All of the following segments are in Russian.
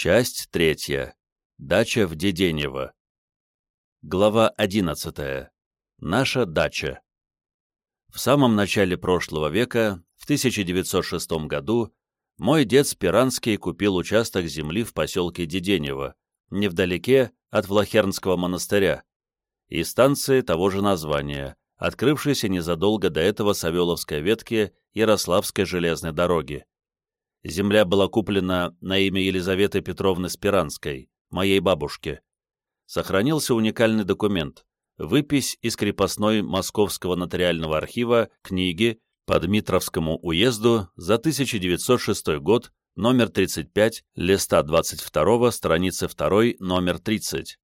Часть третья. Дача в Деденево. Глава одиннадцатая. Наша дача. В самом начале прошлого века, в 1906 году, мой дед Спиранский купил участок земли в поселке Деденево, невдалеке от Влахернского монастыря, и станции того же названия, открывшейся незадолго до этого Савеловской ветки Ярославской железной дороги. Земля была куплена на имя Елизаветы Петровны Спиранской, моей бабушки. Сохранился уникальный документ – выпись из крепостной Московского нотариального архива книги по Дмитровскому уезду за 1906 год, номер 35, листа 22, страницы 2, номер 30.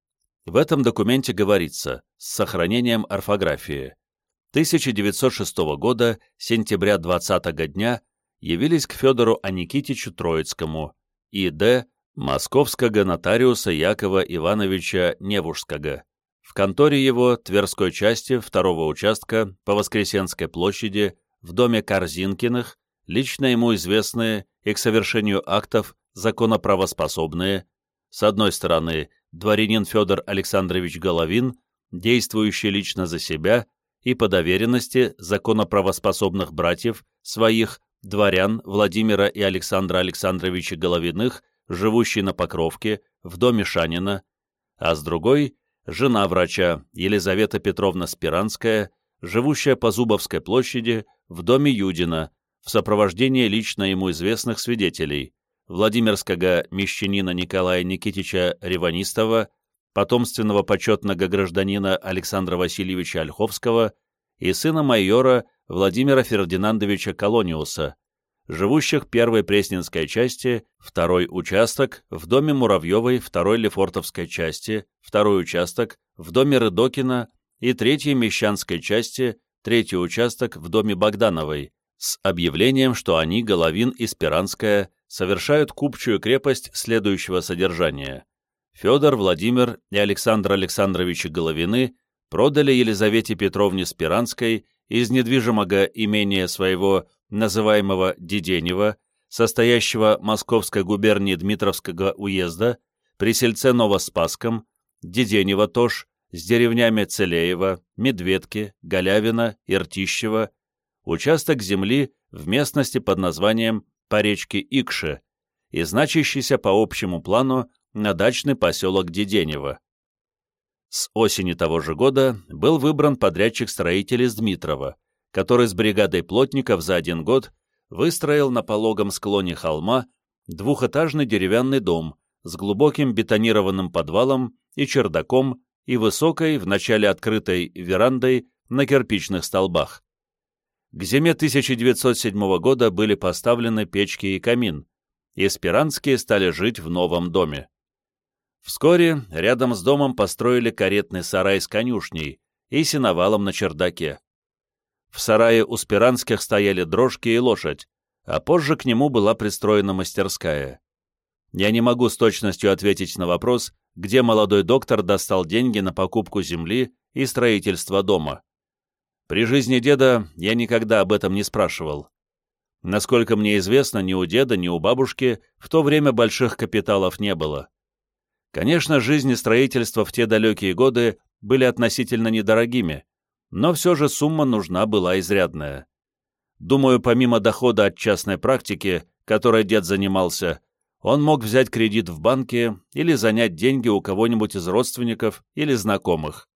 В этом документе говорится с сохранением орфографии. 1906 года, сентября 20 дня, явились к Федору Аникитичу Троицкому и Д. московского нотариуса Якова Ивановича Невушского. В конторе его Тверской части второго участка по Воскресенской площади в доме Корзинкиных, лично ему известные и к совершению актов законоправоспособные, с одной стороны, дворянин Федор Александрович Головин, действующий лично за себя и по доверенности законоправоспособных братьев своих дворян Владимира и Александра Александровича Головиных, живущий на Покровке, в доме Шанина, а с другой — жена врача Елизавета Петровна Спиранская, живущая по Зубовской площади, в доме Юдина, в сопровождении лично ему известных свидетелей Владимирского мещанина Николая Никитича Реванистова, потомственного почетного гражданина Александра Васильевича Ольховского и сына майора Владимира Фердинандовича Колониуса, живущих первой Пресненской части, второй участок в доме Муравьевой второй Лефортовской части, второй участок в доме Рыдокина и третьей Мещанской части, третий участок в доме Богдановой, с объявлением, что они, Головин и Спиранская, совершают купчую крепость следующего содержания. Федор, Владимир и Александр Александровичи Головины продали Елизавете Петровне Спиранской из недвижимого имения своего, называемого Деденева, состоящего Московской губернии Дмитровского уезда, при сельце Новоспасском, Деденева тоже, с деревнями Целеева, Медведки, Голявина, Иртищева, участок земли в местности под названием по речке Икше и значащийся по общему плану на дачный поселок Деденево. С осени того же года был выбран подрядчик-строитель из Дмитрова, который с бригадой плотников за один год выстроил на пологом склоне холма двухэтажный деревянный дом с глубоким бетонированным подвалом и чердаком и высокой, вначале открытой верандой на кирпичных столбах. К зиме 1907 года были поставлены печки и камин, и Спиранские стали жить в новом доме. Вскоре рядом с домом построили каретный сарай с конюшней и сеновалом на чердаке. В сарае у Спиранских стояли дрожки и лошадь, а позже к нему была пристроена мастерская. Я не могу с точностью ответить на вопрос, где молодой доктор достал деньги на покупку земли и строительство дома. При жизни деда я никогда об этом не спрашивал. Насколько мне известно, ни у деда, ни у бабушки в то время больших капиталов не было. Конечно, жизнь и строительство в те далекие годы были относительно недорогими, но все же сумма нужна была изрядная. Думаю, помимо дохода от частной практики, которой дед занимался, он мог взять кредит в банке или занять деньги у кого-нибудь из родственников или знакомых.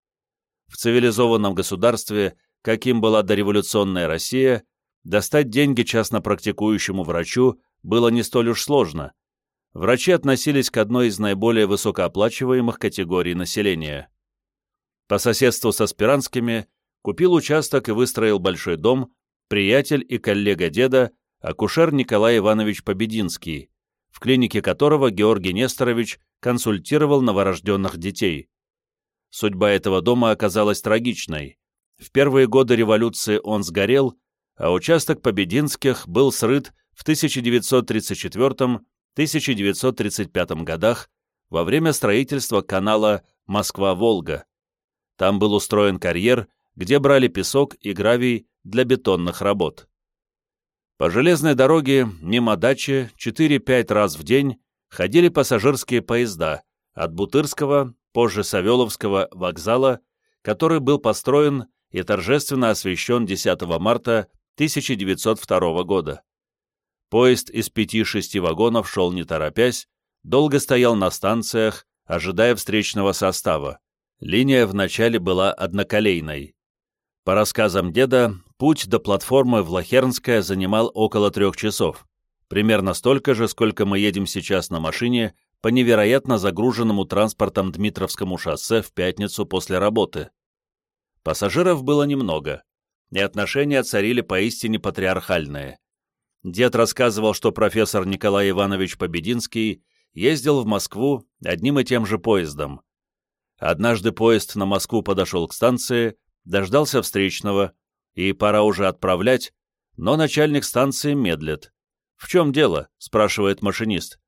В цивилизованном государстве, каким была дореволюционная Россия, достать деньги частно практикующему врачу было не столь уж сложно, врачи относились к одной из наиболее высокооплачиваемых категорий населения. По соседству со Спиранскими купил участок и выстроил большой дом приятель и коллега деда, акушер Николай Иванович Побединский, в клинике которого Георгий Несторович консультировал новорожденных детей. Судьба этого дома оказалась трагичной. В первые годы революции он сгорел, а участок Побединских был срыт в 1934 1935 годах во время строительства канала Москва-Волга. Там был устроен карьер, где брали песок и гравий для бетонных работ. По железной дороге мимо дачи 4-5 раз в день ходили пассажирские поезда от Бутырского, позже Савеловского вокзала, который был построен и торжественно освящен 10 марта 1902 года. Поезд из пяти-шести вагонов шел не торопясь, долго стоял на станциях, ожидая встречного состава. Линия вначале была одноколейной. По рассказам деда, путь до платформы в Лохернское занимал около трех часов, примерно столько же, сколько мы едем сейчас на машине по невероятно загруженному транспортом Дмитровскому шоссе в пятницу после работы. Пассажиров было немного, и отношения царили поистине патриархальные. Дед рассказывал, что профессор Николай Иванович Побединский ездил в Москву одним и тем же поездом. Однажды поезд на Москву подошел к станции, дождался встречного, и пора уже отправлять, но начальник станции медлит. «В чем дело?» — спрашивает машинист.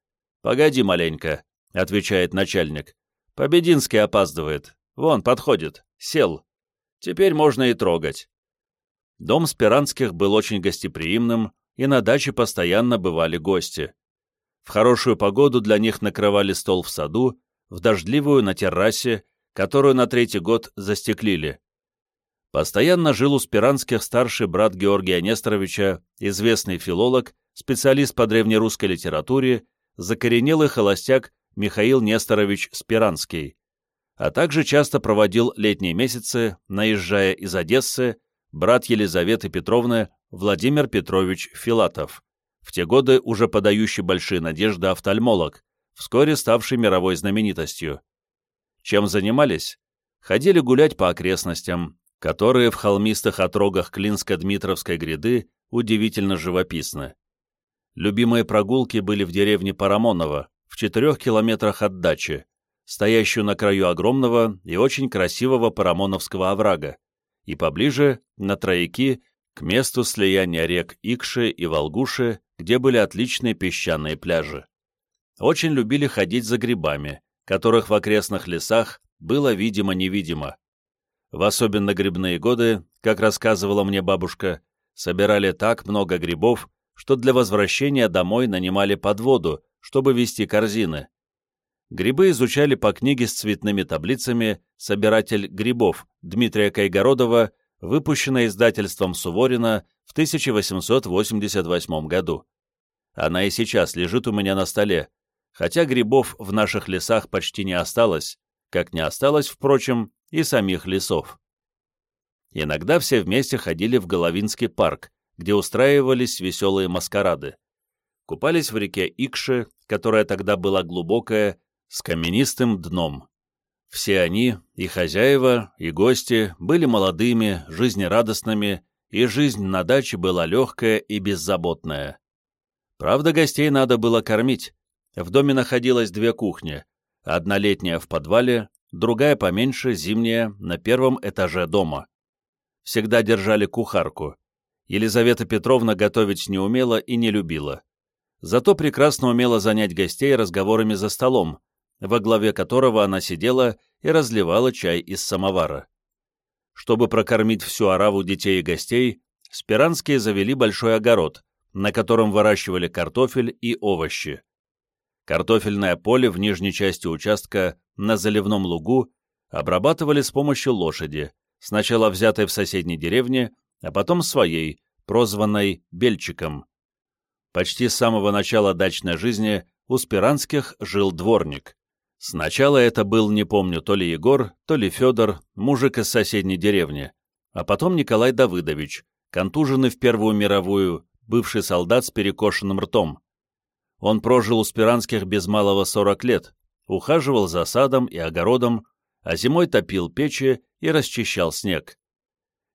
«Погоди маленько», — отвечает начальник. «Побединский опаздывает. Вон, подходит. Сел. Теперь можно и трогать». Дом Спиранских был очень гостеприимным, и на даче постоянно бывали гости. В хорошую погоду для них накрывали стол в саду, в дождливую на террасе, которую на третий год застеклили. Постоянно жил у Спиранских старший брат Георгия Несторовича, известный филолог, специалист по древнерусской литературе, закоренелый холостяк Михаил Несторович Спиранский, а также часто проводил летние месяцы, наезжая из Одессы, брат Елизаветы Петровны Владимир Петрович Филатов, в те годы уже подающий большие надежды офтальмолог, вскоре ставший мировой знаменитостью. Чем занимались? Ходили гулять по окрестностям, которые в холмистых отрогах Клинско-Дмитровской гряды удивительно живописны. Любимые прогулки были в деревне Парамоново, в четырех километрах от дачи, стоящую на краю огромного и очень красивого Парамоновского оврага, и поближе, на Трояки, к месту слияния рек Икши и Волгуши, где были отличные песчаные пляжи. Очень любили ходить за грибами, которых в окрестных лесах было видимо-невидимо. В особенно грибные годы, как рассказывала мне бабушка, собирали так много грибов, что для возвращения домой нанимали подводу, чтобы вести корзины. Грибы изучали по книге с цветными таблицами «Собиратель грибов» Дмитрия Кайгородова выпущенная издательством Суворина в 1888 году. Она и сейчас лежит у меня на столе, хотя грибов в наших лесах почти не осталось, как не осталось, впрочем, и самих лесов. Иногда все вместе ходили в Головинский парк, где устраивались веселые маскарады. Купались в реке Икши, которая тогда была глубокая, с каменистым дном. Все они, и хозяева, и гости, были молодыми, жизнерадостными, и жизнь на даче была легкая и беззаботная. Правда, гостей надо было кормить. В доме находилось две кухни. Одна летняя в подвале, другая поменьше, зимняя, на первом этаже дома. Всегда держали кухарку. Елизавета Петровна готовить не умела и не любила. Зато прекрасно умела занять гостей разговорами за столом, во главе которого она сидела и разливала чай из самовара. Чтобы прокормить всю ораву детей и гостей, спиранские завели большой огород, на котором выращивали картофель и овощи. Картофельное поле в нижней части участка на заливном лугу обрабатывали с помощью лошади, сначала взятой в соседней деревне, а потом своей, прозванной Бельчиком. Почти с самого начала дачной жизни у Спиранских жил дворник. Сначала это был, не помню, то ли Егор, то ли Федор, мужик из соседней деревни, а потом Николай Давыдович, контуженный в Первую мировую, бывший солдат с перекошенным ртом. Он прожил у Спиранских без малого 40 лет, ухаживал за садом и огородом, а зимой топил печи и расчищал снег.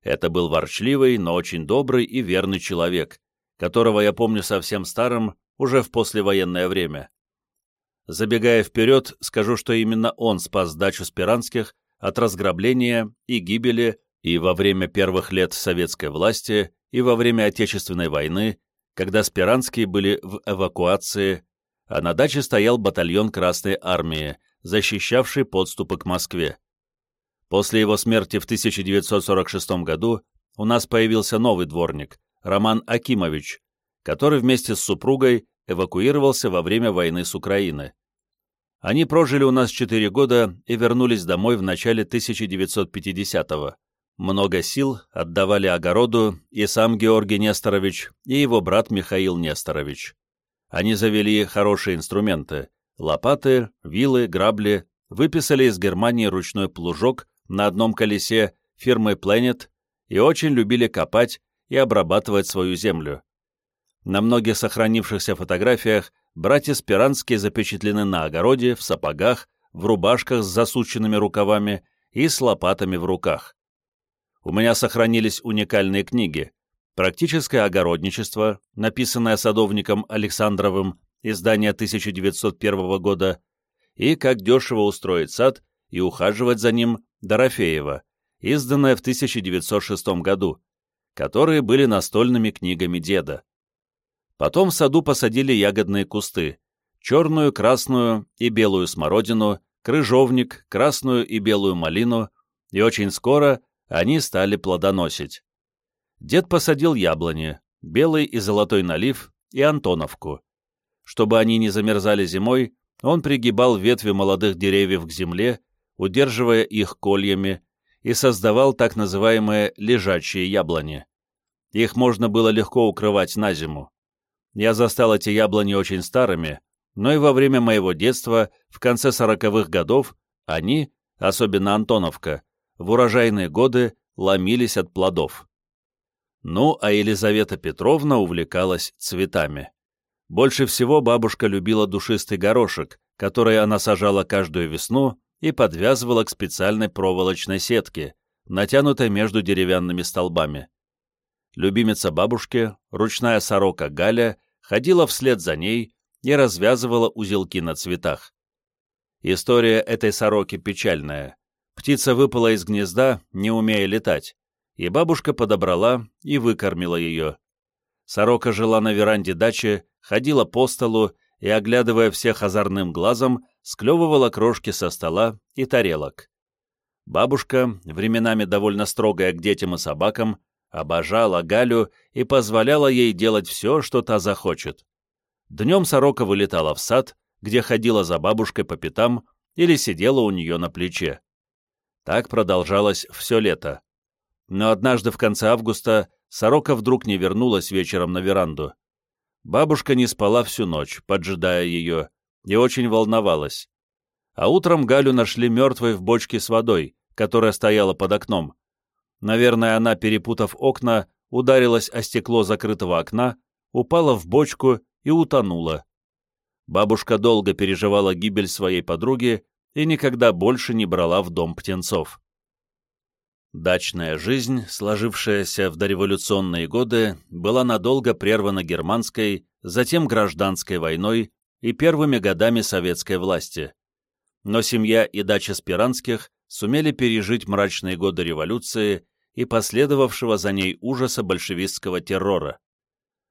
Это был ворчливый, но очень добрый и верный человек, которого я помню совсем старым, уже в послевоенное время. Забегая вперед, скажу, что именно он спас дачу Спиранских от разграбления и гибели и во время первых лет советской власти, и во время Отечественной войны, когда Спиранские были в эвакуации, а на даче стоял батальон Красной Армии, защищавший подступы к Москве. После его смерти в 1946 году у нас появился новый дворник, Роман Акимович, который вместе с супругой эвакуировался во время войны с Украины. Они прожили у нас 4 года и вернулись домой в начале 1950-го. Много сил отдавали огороду и сам Георгий Несторович, и его брат Михаил Несторович. Они завели хорошие инструменты – лопаты, вилы, грабли, выписали из Германии ручной плужок на одном колесе фирмы Planet и очень любили копать и обрабатывать свою землю. На многих сохранившихся фотографиях братья Спиранские запечатлены на огороде, в сапогах, в рубашках с засученными рукавами и с лопатами в руках. У меня сохранились уникальные книги «Практическое огородничество», написанное садовником Александровым, издание 1901 года, и «Как дешево устроить сад и ухаживать за ним» Дорофеева, изданное в 1906 году, которые были настольными книгами деда. Потом в саду посадили ягодные кусты, черную, красную и белую смородину, крыжовник, красную и белую малину, и очень скоро они стали плодоносить. Дед посадил яблони, белый и золотой налив и антоновку. Чтобы они не замерзали зимой, он пригибал ветви молодых деревьев к земле, удерживая их кольями, и создавал так называемые лежачие яблони. Их можно было легко укрывать на зиму. Я застал эти яблони очень старыми, но и во время моего детства, в конце сороковых годов, они, особенно Антоновка, в урожайные годы ломились от плодов. Ну, а Елизавета Петровна увлекалась цветами. Больше всего бабушка любила душистый горошек, который она сажала каждую весну и подвязывала к специальной проволочной сетке, натянутой между деревянными столбами. Любимица бабушки, ручная сорока Галя, ходила вслед за ней и развязывала узелки на цветах. История этой сороки печальная. Птица выпала из гнезда, не умея летать, и бабушка подобрала и выкормила ее. Сорока жила на веранде дачи, ходила по столу и, оглядывая всех озорным глазом, склевывала крошки со стола и тарелок. Бабушка, временами довольно строгая к детям и собакам, обожала Галю и позволяла ей делать все, что та захочет. Днем сорока вылетала в сад, где ходила за бабушкой по пятам или сидела у нее на плече. Так продолжалось все лето. Но однажды в конце августа сорока вдруг не вернулась вечером на веранду. Бабушка не спала всю ночь, поджидая ее, и очень волновалась. А утром Галю нашли мертвой в бочке с водой, которая стояла под окном. Наверное, она, перепутав окна, ударилась о стекло закрытого окна, упала в бочку и утонула. Бабушка долго переживала гибель своей подруги и никогда больше не брала в дом птенцов. Дачная жизнь, сложившаяся в дореволюционные годы, была надолго прервана германской, затем гражданской войной и первыми годами советской власти. Но семья и дача Спиранских сумели пережить мрачные годы революции и последовавшего за ней ужаса большевистского террора.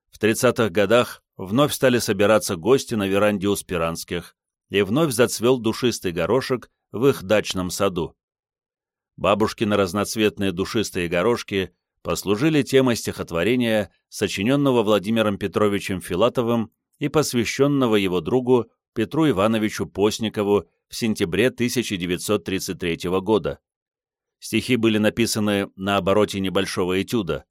В 30-х годах вновь стали собираться гости на веранде у Спиранских, и вновь зацвел душистый горошек в их дачном саду. Бабушкины разноцветные душистые горошки послужили темой стихотворения, сочиненного Владимиром Петровичем Филатовым и посвященного его другу Петру Ивановичу Постникову в сентябре 1933 года. Стихи были написаны на обороте небольшого этюда.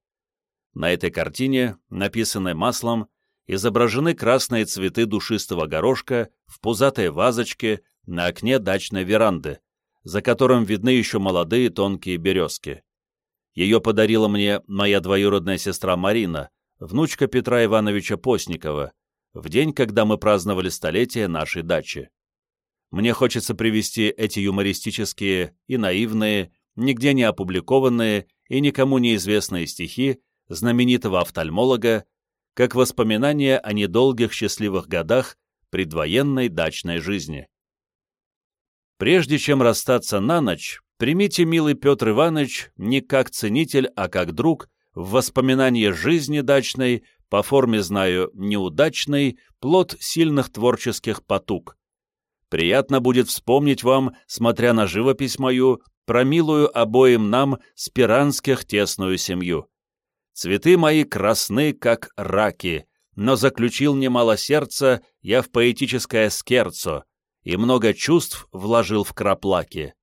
На этой картине, написанной маслом, изображены красные цветы душистого горошка в пузатой вазочке на окне дачной веранды, за которым видны еще молодые тонкие березки. Ее подарила мне моя двоюродная сестра Марина, внучка Петра Ивановича Постникова, в день, когда мы праздновали столетие нашей дачи. Мне хочется привести эти юмористические и наивные, нигде не опубликованные и никому неизвестные стихи знаменитого офтальмолога как воспоминания о недолгих счастливых годах предвоенной дачной жизни. Прежде чем расстаться на ночь, примите, милый Петр Иванович, не как ценитель, а как друг, в воспоминание жизни дачной, по форме знаю неудачной, плод сильных творческих потуг. Приятно будет вспомнить вам, смотря на живопись мою, про милую обоим нам спиранских тесную семью. Цветы мои красны, как раки, но заключил немало сердца я в поэтическое скерцо и много чувств вложил в краплаки.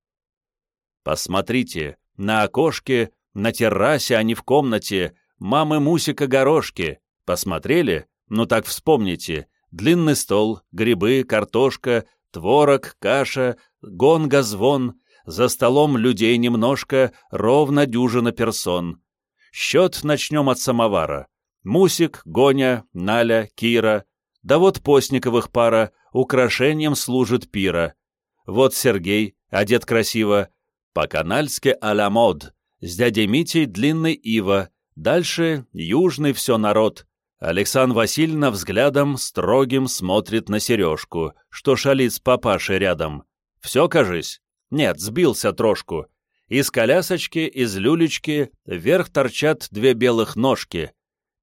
Посмотрите, на окошке, на террасе, а не в комнате, мамы Мусика горошки. Посмотрели? Ну так вспомните. Длинный стол, грибы, картошка, творог, каша, гонга, звон. За столом людей немножко, ровно дюжина персон. Счет начнем от самовара. Мусик, Гоня, Наля, Кира. Да вот постниковых пара, украшением служит пира. Вот Сергей, одет красиво, по-канальски а-ля мод, с дядей Митей длинный ива, дальше южный все народ. Александр Васильевна взглядом строгим смотрит на сережку, что шалит с папашей рядом. Все, кажись? Нет, сбился трошку. Из колясочки, из люлечки вверх торчат две белых ножки.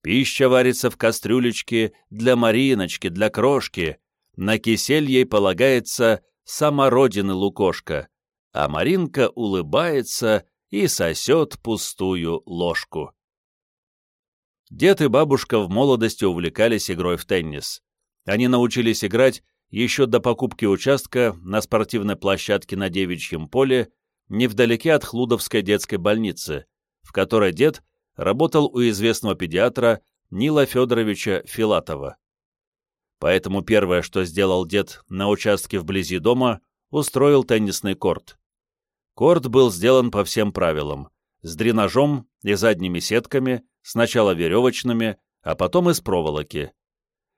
Пища варится в кастрюлечке для Мариночки, для крошки. На кисель ей полагается самородины лукошка, а Маринка улыбается и сосет пустую ложку. Дед и бабушка в молодости увлекались игрой в теннис. Они научились играть еще до покупки участка на спортивной площадке на Девичьем поле, невдалеке от Хлудовской детской больницы, в которой дед работал у известного педиатра Нила Федоровича Филатова. Поэтому первое, что сделал дед на участке вблизи дома, устроил теннисный корт. Корт был сделан по всем правилам, с дренажом и задними сетками, сначала веревочными, а потом из проволоки.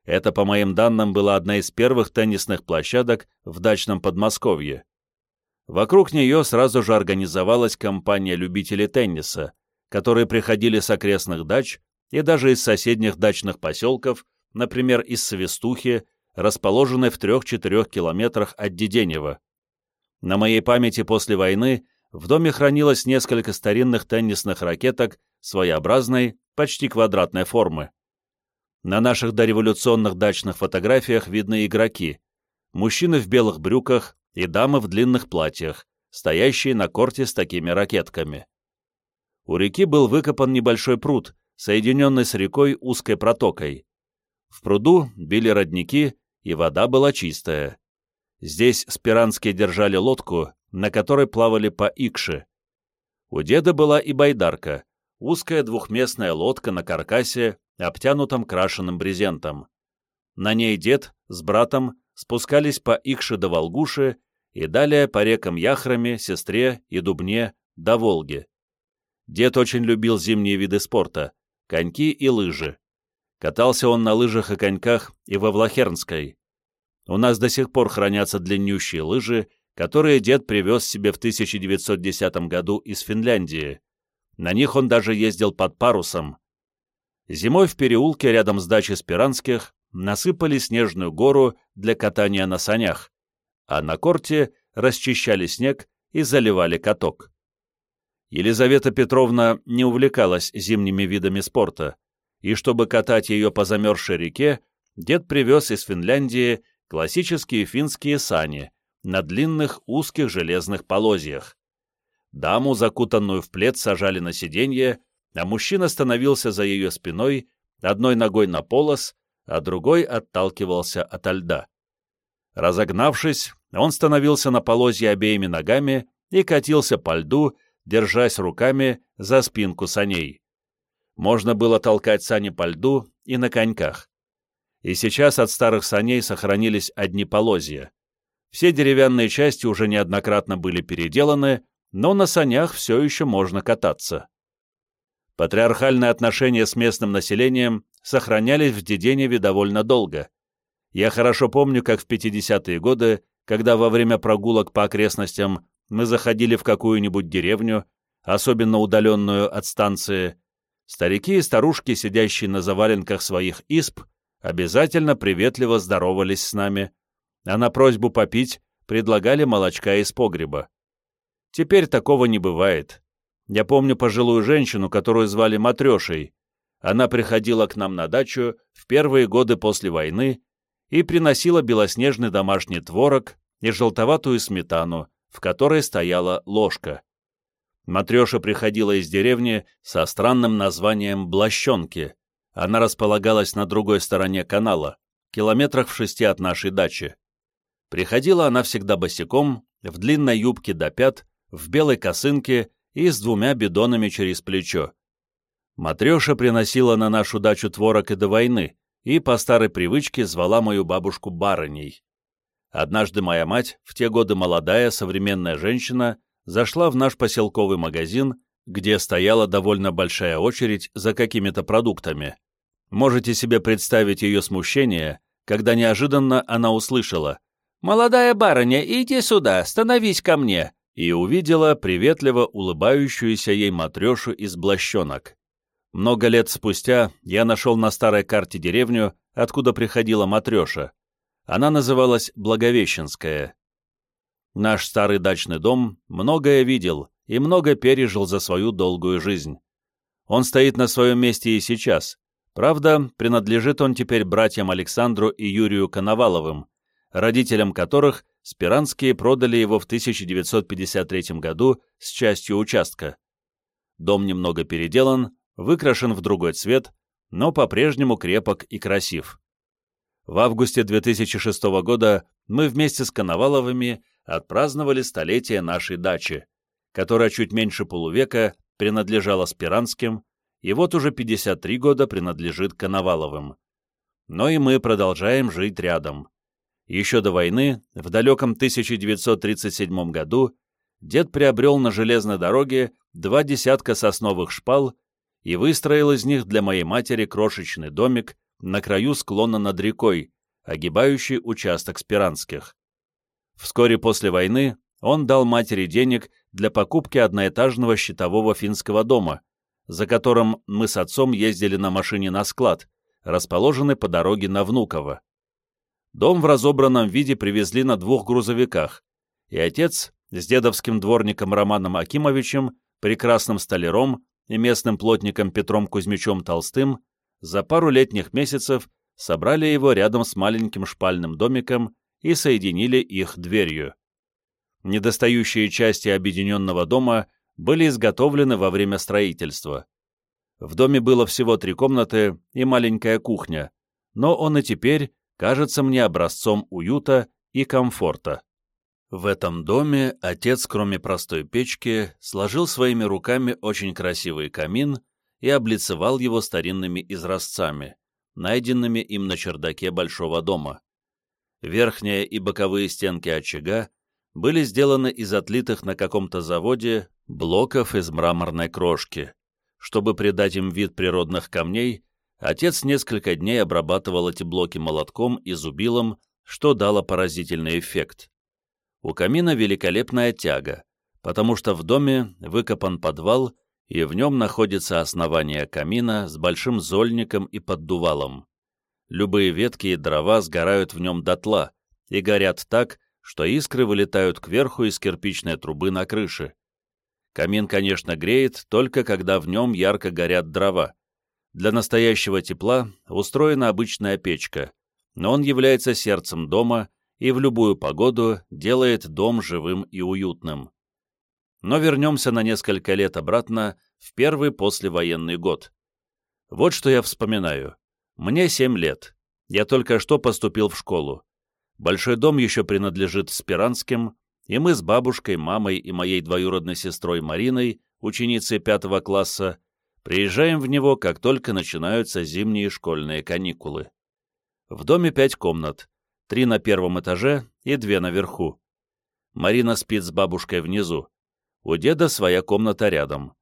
Это, по моим данным, была одна из первых теннисных площадок в дачном Подмосковье. Вокруг нее сразу же организовалась компания любителей тенниса, которые приходили с окрестных дач и даже из соседних дачных поселков, например, из Свистухи, расположенной в 3-4 километрах от Деденева. На моей памяти после войны в доме хранилось несколько старинных теннисных ракеток своеобразной, почти квадратной формы. На наших дореволюционных дачных фотографиях видны игроки, мужчины в белых брюках и дамы в длинных платьях, стоящие на корте с такими ракетками. У реки был выкопан небольшой пруд, соединенный с рекой узкой протокой. В пруду били родники, и вода была чистая. Здесь спиранские держали лодку, на которой плавали по Икше. У деда была и байдарка, узкая двухместная лодка на каркасе, обтянутом крашеным брезентом. На ней дед с братом спускались по Икше до Волгуши и далее по рекам Яхраме, Сестре и Дубне до Волги. Дед очень любил зимние виды спорта — коньки и лыжи. Катался он на лыжах и коньках и во Влахернской. У нас до сих пор хранятся длиннющие лыжи, которые дед привез себе в 1910 году из Финляндии. На них он даже ездил под парусом. Зимой в переулке рядом с дачей Спиранских насыпали снежную гору для катания на санях, а на корте расчищали снег и заливали каток. Елизавета Петровна не увлекалась зимними видами спорта, и чтобы катать ее по замерзшей реке, дед привез из Финляндии классические финские сани на длинных узких железных полозьях. Даму, закутанную в плед, сажали на сиденье, а мужчина становился за ее спиной, одной ногой на полос, а другой отталкивался от льда. Разогнавшись, он становился на полозье обеими ногами и катился по льду, держась руками за спинку саней. Можно было толкать сани по льду и на коньках. И сейчас от старых саней сохранились одни полозья. Все деревянные части уже неоднократно были переделаны, но на санях все еще можно кататься. Патриархальные отношения с местным населением сохранялись в Деденеве довольно долго. Я хорошо помню, как в 50-е годы, когда во время прогулок по окрестностям мы заходили в какую-нибудь деревню, особенно удаленную от станции, старики и старушки, сидящие на заваленках своих исп, обязательно приветливо здоровались с нами, а на просьбу попить предлагали молочка из погреба. Теперь такого не бывает. Я помню пожилую женщину, которую звали Матрешей. Она приходила к нам на дачу в первые годы после войны и приносила белоснежный домашний творог и желтоватую сметану, в которой стояла ложка. Матреша приходила из деревни со странным названием «блащенки». Она располагалась на другой стороне канала, километрах в шести от нашей дачи. Приходила она всегда босиком, в длинной юбке до пят, в белой косынке и с двумя бидонами через плечо. Матреша приносила на нашу дачу творог и до войны, и по старой привычке звала мою бабушку барыней. Однажды моя мать, в те годы молодая, современная женщина, зашла в наш поселковый магазин, где стояла довольно большая очередь за какими-то продуктами. Можете себе представить ее смущение, когда неожиданно она услышала «Молодая барыня, иди сюда, становись ко мне!» И увидела приветливо улыбающуюся ей матрешу из блащенок. Много лет спустя я нашел на старой карте деревню, откуда приходила матреша. Она называлась Благовещенская. Наш старый дачный дом многое видел и много пережил за свою долгую жизнь. Он стоит на своем месте и сейчас. Правда, принадлежит он теперь братьям Александру и Юрию Коноваловым, родителям которых Спиранские продали его в 1953 году с частью участка. Дом немного переделан, выкрашен в другой цвет, но по-прежнему крепок и красив. В августе 2006 года мы вместе с Коноваловыми отпраздновали столетие нашей дачи, которая чуть меньше полувека принадлежала Спиранским, и вот уже 53 года принадлежит Коноваловым. Но и мы продолжаем жить рядом. Еще до войны, в далеком 1937 году, дед приобрел на железной дороге два десятка сосновых шпал и выстроил из них для моей матери крошечный домик на краю склона над рекой, огибающий участок Спиранских. Вскоре после войны он дал матери денег для покупки одноэтажного щитового финского дома, за которым мы с отцом ездили на машине на склад, расположенный по дороге на Внуково. Дом в разобранном виде привезли на двух грузовиках, и отец с дедовским дворником Романом Акимовичем, прекрасным столяром и местным плотником Петром Кузьмичем Толстым за пару летних месяцев собрали его рядом с маленьким шпальным домиком и соединили их дверью. Недостающие части объединенного дома были изготовлены во время строительства. В доме было всего три комнаты и маленькая кухня, но он и теперь кажется мне образцом уюта и комфорта. В этом доме отец, кроме простой печки, сложил своими руками очень красивый камин и облицевал его старинными изразцами, найденными им на чердаке большого дома. Верхняя и боковые стенки очага были сделаны из отлитых на каком-то заводе блоков из мраморной крошки. Чтобы придать им вид природных камней, Отец несколько дней обрабатывал эти блоки молотком и зубилом, что дало поразительный эффект. У камина великолепная тяга, потому что в доме выкопан подвал, и в нем находится основание камина с большим зольником и поддувалом. Любые ветки и дрова сгорают в нем дотла и горят так, что искры вылетают кверху из кирпичной трубы на крыше. Камин, конечно, греет, только когда в нем ярко горят дрова, для настоящего тепла устроена обычная печка, но он является сердцем дома и в любую погоду делает дом живым и уютным. Но вернемся на несколько лет обратно, в первый послевоенный год. Вот что я вспоминаю. Мне семь лет. Я только что поступил в школу. Большой дом еще принадлежит Спиранским, и мы с бабушкой, мамой и моей двоюродной сестрой Мариной, ученицей пятого класса, Приезжаем в него, как только начинаются зимние школьные каникулы. В доме пять комнат, три на первом этаже и две наверху. Марина спит с бабушкой внизу. У деда своя комната рядом.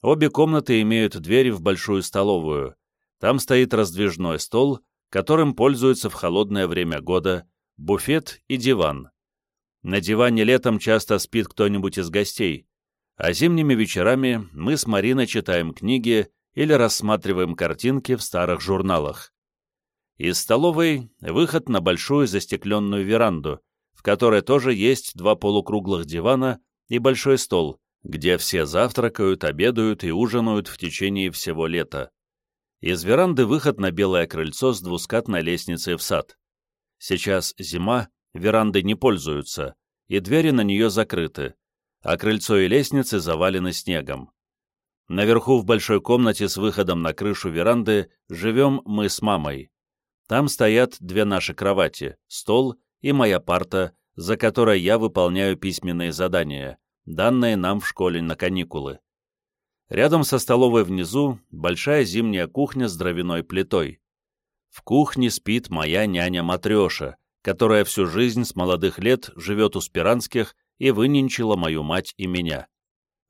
Обе комнаты имеют двери в большую столовую. Там стоит раздвижной стол, которым пользуются в холодное время года, буфет и диван. На диване летом часто спит кто-нибудь из гостей, а зимними вечерами мы с Мариной читаем книги или рассматриваем картинки в старых журналах. Из столовой выход на большую застекленную веранду, в которой тоже есть два полукруглых дивана и большой стол, где все завтракают, обедают и ужинают в течение всего лета. Из веранды выход на белое крыльцо с двускатной лестницей в сад. Сейчас зима, веранды не пользуются, и двери на нее закрыты, а крыльцо и лестницы завалены снегом. Наверху в большой комнате с выходом на крышу веранды живем мы с мамой. Там стоят две наши кровати, стол и моя парта, за которой я выполняю письменные задания, данные нам в школе на каникулы. Рядом со столовой внизу большая зимняя кухня с дровяной плитой. В кухне спит моя няня Матреша, которая всю жизнь с молодых лет живет у Спиранских и выненчила мою мать и меня.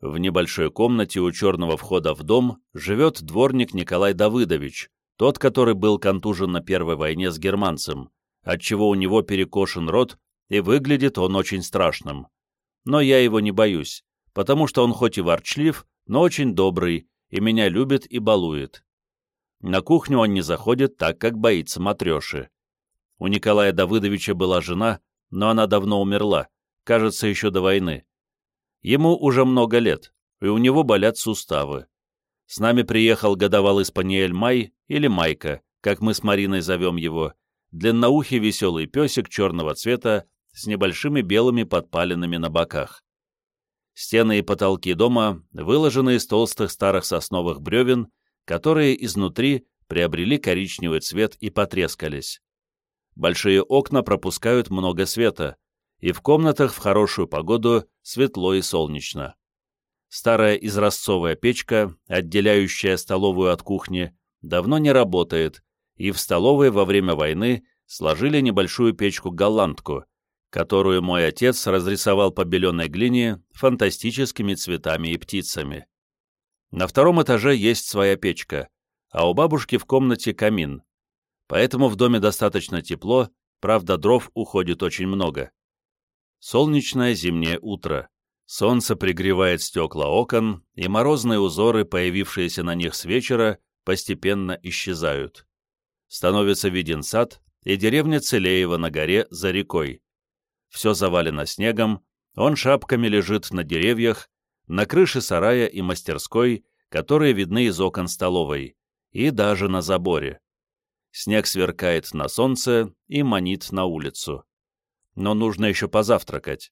В небольшой комнате у черного входа в дом живет дворник Николай Давыдович, тот, который был контужен на Первой войне с германцем, отчего у него перекошен рот, и выглядит он очень страшным. Но я его не боюсь, потому что он хоть и ворчлив, но очень добрый, и меня любит и балует. На кухню он не заходит, так как боится матреши. У Николая Давыдовича была жена, но она давно умерла, кажется, еще до войны. Ему уже много лет, и у него болят суставы. С нами приехал годовалый спаниель Май, или Майка, как мы с Мариной зовем его, длинноухий веселый песик черного цвета с небольшими белыми подпалинами на боках. Стены и потолки дома выложены из толстых старых сосновых бревен, которые изнутри приобрели коричневый цвет и потрескались. Большие окна пропускают много света, и в комнатах в хорошую погоду светло и солнечно. Старая изразцовая печка, отделяющая столовую от кухни, давно не работает, и в столовой во время войны сложили небольшую печку-голландку, которую мой отец разрисовал по беленой глине фантастическими цветами и птицами. На втором этаже есть своя печка, а у бабушки в комнате камин. Поэтому в доме достаточно тепло, правда дров уходит очень много. Солнечное зимнее утро. Солнце пригревает стекла окон, и морозные узоры, появившиеся на них с вечера, постепенно исчезают. Становится виден сад и деревня Целеева на горе за рекой. Все завалено снегом, он шапками лежит на деревьях, на крыше сарая и мастерской, которые видны из окон столовой, и даже на заборе. Снег сверкает на солнце и манит на улицу но нужно еще позавтракать.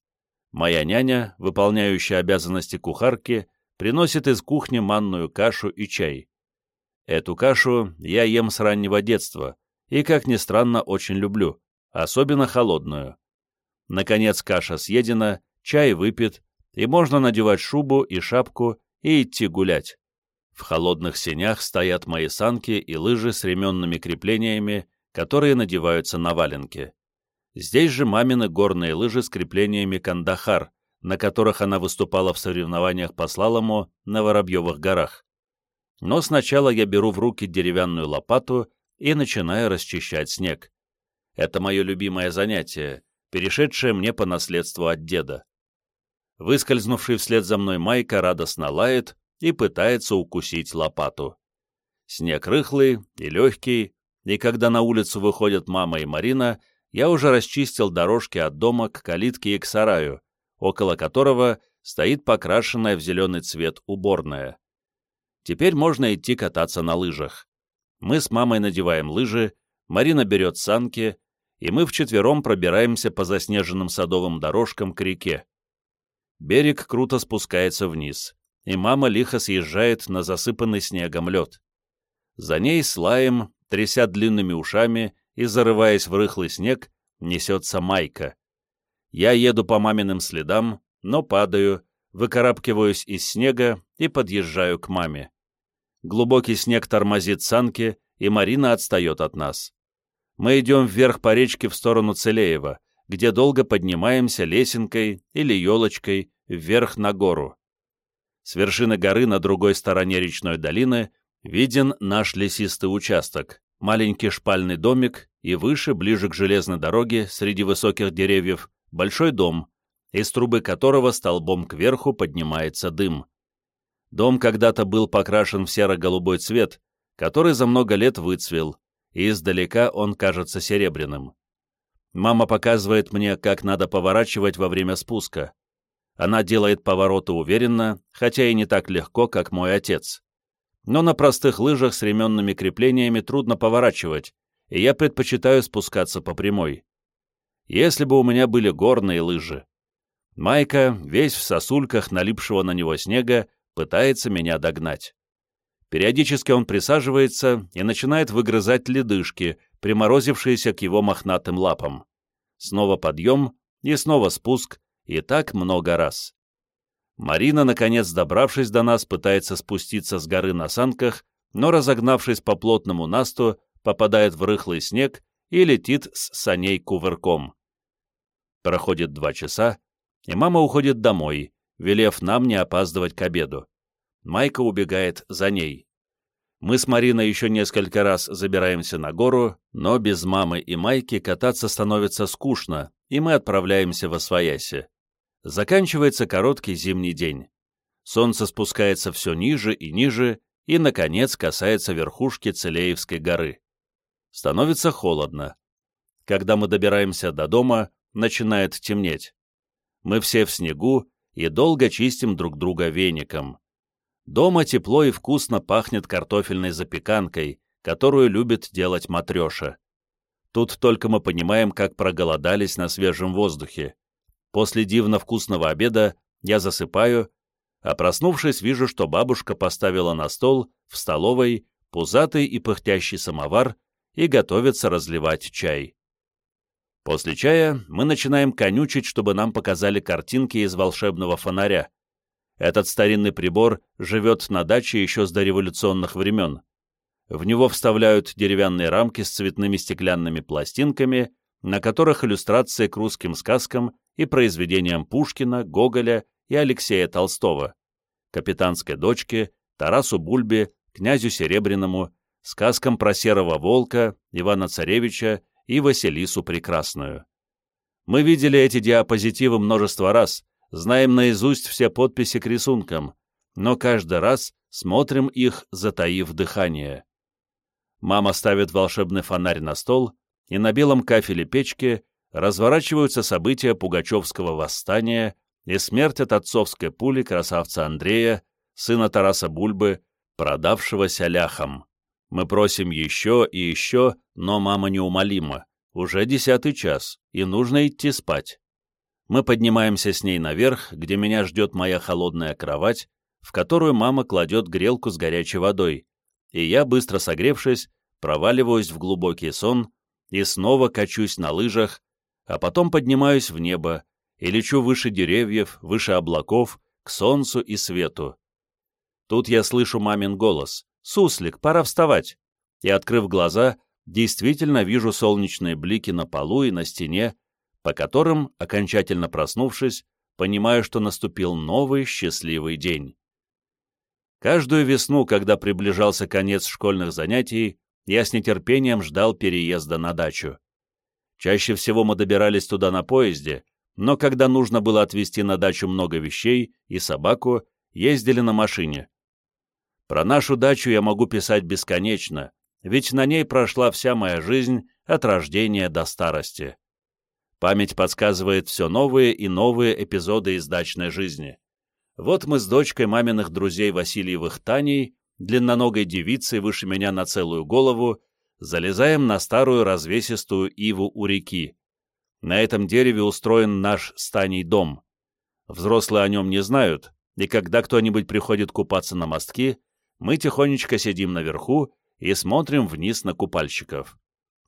Моя няня, выполняющая обязанности кухарки, приносит из кухни манную кашу и чай. Эту кашу я ем с раннего детства и, как ни странно, очень люблю, особенно холодную. Наконец каша съедена, чай выпит, и можно надевать шубу и шапку и идти гулять. В холодных сенях стоят мои санки и лыжи с ременными креплениями, которые надеваются на валенки. Здесь же мамины горные лыжи с креплениями Кандахар, на которых она выступала в соревнованиях по слалому на Воробьевых горах. Но сначала я беру в руки деревянную лопату и начинаю расчищать снег. Это мое любимое занятие, перешедшее мне по наследству от деда. Выскользнувший вслед за мной Майка радостно лает и пытается укусить лопату. Снег рыхлый и легкий, и когда на улицу выходят мама и Марина — я уже расчистил дорожки от дома к калитке и к сараю, около которого стоит покрашенная в зеленый цвет уборная. Теперь можно идти кататься на лыжах. Мы с мамой надеваем лыжи, Марина берет санки, и мы вчетвером пробираемся по заснеженным садовым дорожкам к реке. Берег круто спускается вниз, и мама лихо съезжает на засыпанный снегом лед. За ней слаем, тряся длинными ушами и, зарываясь в рыхлый снег, несется майка. Я еду по маминым следам, но падаю, выкарабкиваюсь из снега и подъезжаю к маме. Глубокий снег тормозит санки, и Марина отстает от нас. Мы идем вверх по речке в сторону Целеева, где долго поднимаемся лесенкой или елочкой вверх на гору. С вершины горы на другой стороне речной долины виден наш лесистый участок, маленький шпальный домик и выше, ближе к железной дороге, среди высоких деревьев, большой дом, из трубы которого столбом кверху поднимается дым. Дом когда-то был покрашен в серо-голубой цвет, который за много лет выцвел, и издалека он кажется серебряным. Мама показывает мне, как надо поворачивать во время спуска. Она делает повороты уверенно, хотя и не так легко, как мой отец но на простых лыжах с ременными креплениями трудно поворачивать, и я предпочитаю спускаться по прямой. Если бы у меня были горные лыжи. Майка, весь в сосульках налипшего на него снега, пытается меня догнать. Периодически он присаживается и начинает выгрызать ледышки, приморозившиеся к его мохнатым лапам. Снова подъем и снова спуск, и так много раз. Марина, наконец добравшись до нас, пытается спуститься с горы на санках, но, разогнавшись по плотному насту, попадает в рыхлый снег и летит с саней кувырком. Проходит два часа, и мама уходит домой, велев нам не опаздывать к обеду. Майка убегает за ней. Мы с Мариной еще несколько раз забираемся на гору, но без мамы и Майки кататься становится скучно, и мы отправляемся во Освояси. Заканчивается короткий зимний день. Солнце спускается все ниже и ниже, и, наконец, касается верхушки Целеевской горы. Становится холодно. Когда мы добираемся до дома, начинает темнеть. Мы все в снегу и долго чистим друг друга веником. Дома тепло и вкусно пахнет картофельной запеканкой, которую любит делать матреша. Тут только мы понимаем, как проголодались на свежем воздухе. После дивно вкусного обеда я засыпаю, а проснувшись, вижу, что бабушка поставила на стол в столовой пузатый и пыхтящий самовар и готовится разливать чай. После чая мы начинаем конючить, чтобы нам показали картинки из волшебного фонаря. Этот старинный прибор живет на даче еще с дореволюционных времен. В него вставляют деревянные рамки с цветными стеклянными пластинками, на которых иллюстрации к русским сказкам и произведениям Пушкина, Гоголя и Алексея Толстого, «Капитанской дочке», Тарасу Бульбе, князю Серебряному, сказкам про Серого Волка, Ивана Царевича и Василису Прекрасную. Мы видели эти диапозитивы множество раз, знаем наизусть все подписи к рисункам, но каждый раз смотрим их, затаив дыхание. Мама ставит волшебный фонарь на стол, и на белом кафеле печки разворачиваются события Пугачевского восстания и смерть от отцовской пули красавца Андрея, сына Тараса Бульбы, продавшегося ляхом. Мы просим еще и еще, но мама неумолима. Уже десятый час, и нужно идти спать. Мы поднимаемся с ней наверх, где меня ждет моя холодная кровать, в которую мама кладет грелку с горячей водой, и я, быстро согревшись, проваливаюсь в глубокий сон и снова качусь на лыжах, а потом поднимаюсь в небо и лечу выше деревьев, выше облаков, к солнцу и свету. Тут я слышу мамин голос. «Суслик, пора вставать!» И, открыв глаза, действительно вижу солнечные блики на полу и на стене, по которым, окончательно проснувшись, понимаю, что наступил новый счастливый день. Каждую весну, когда приближался конец школьных занятий, я с нетерпением ждал переезда на дачу. Чаще всего мы добирались туда на поезде, но когда нужно было отвезти на дачу много вещей и собаку, ездили на машине. Про нашу дачу я могу писать бесконечно, ведь на ней прошла вся моя жизнь от рождения до старости. Память подсказывает все новые и новые эпизоды из дачной жизни. Вот мы с дочкой маминых друзей Васильевых Таней, длинноногой девицей выше меня на целую голову, залезаем на старую развесистую иву у реки. На этом дереве устроен наш станий дом. Взрослые о нем не знают, и когда кто-нибудь приходит купаться на мостки, мы тихонечко сидим наверху и смотрим вниз на купальщиков.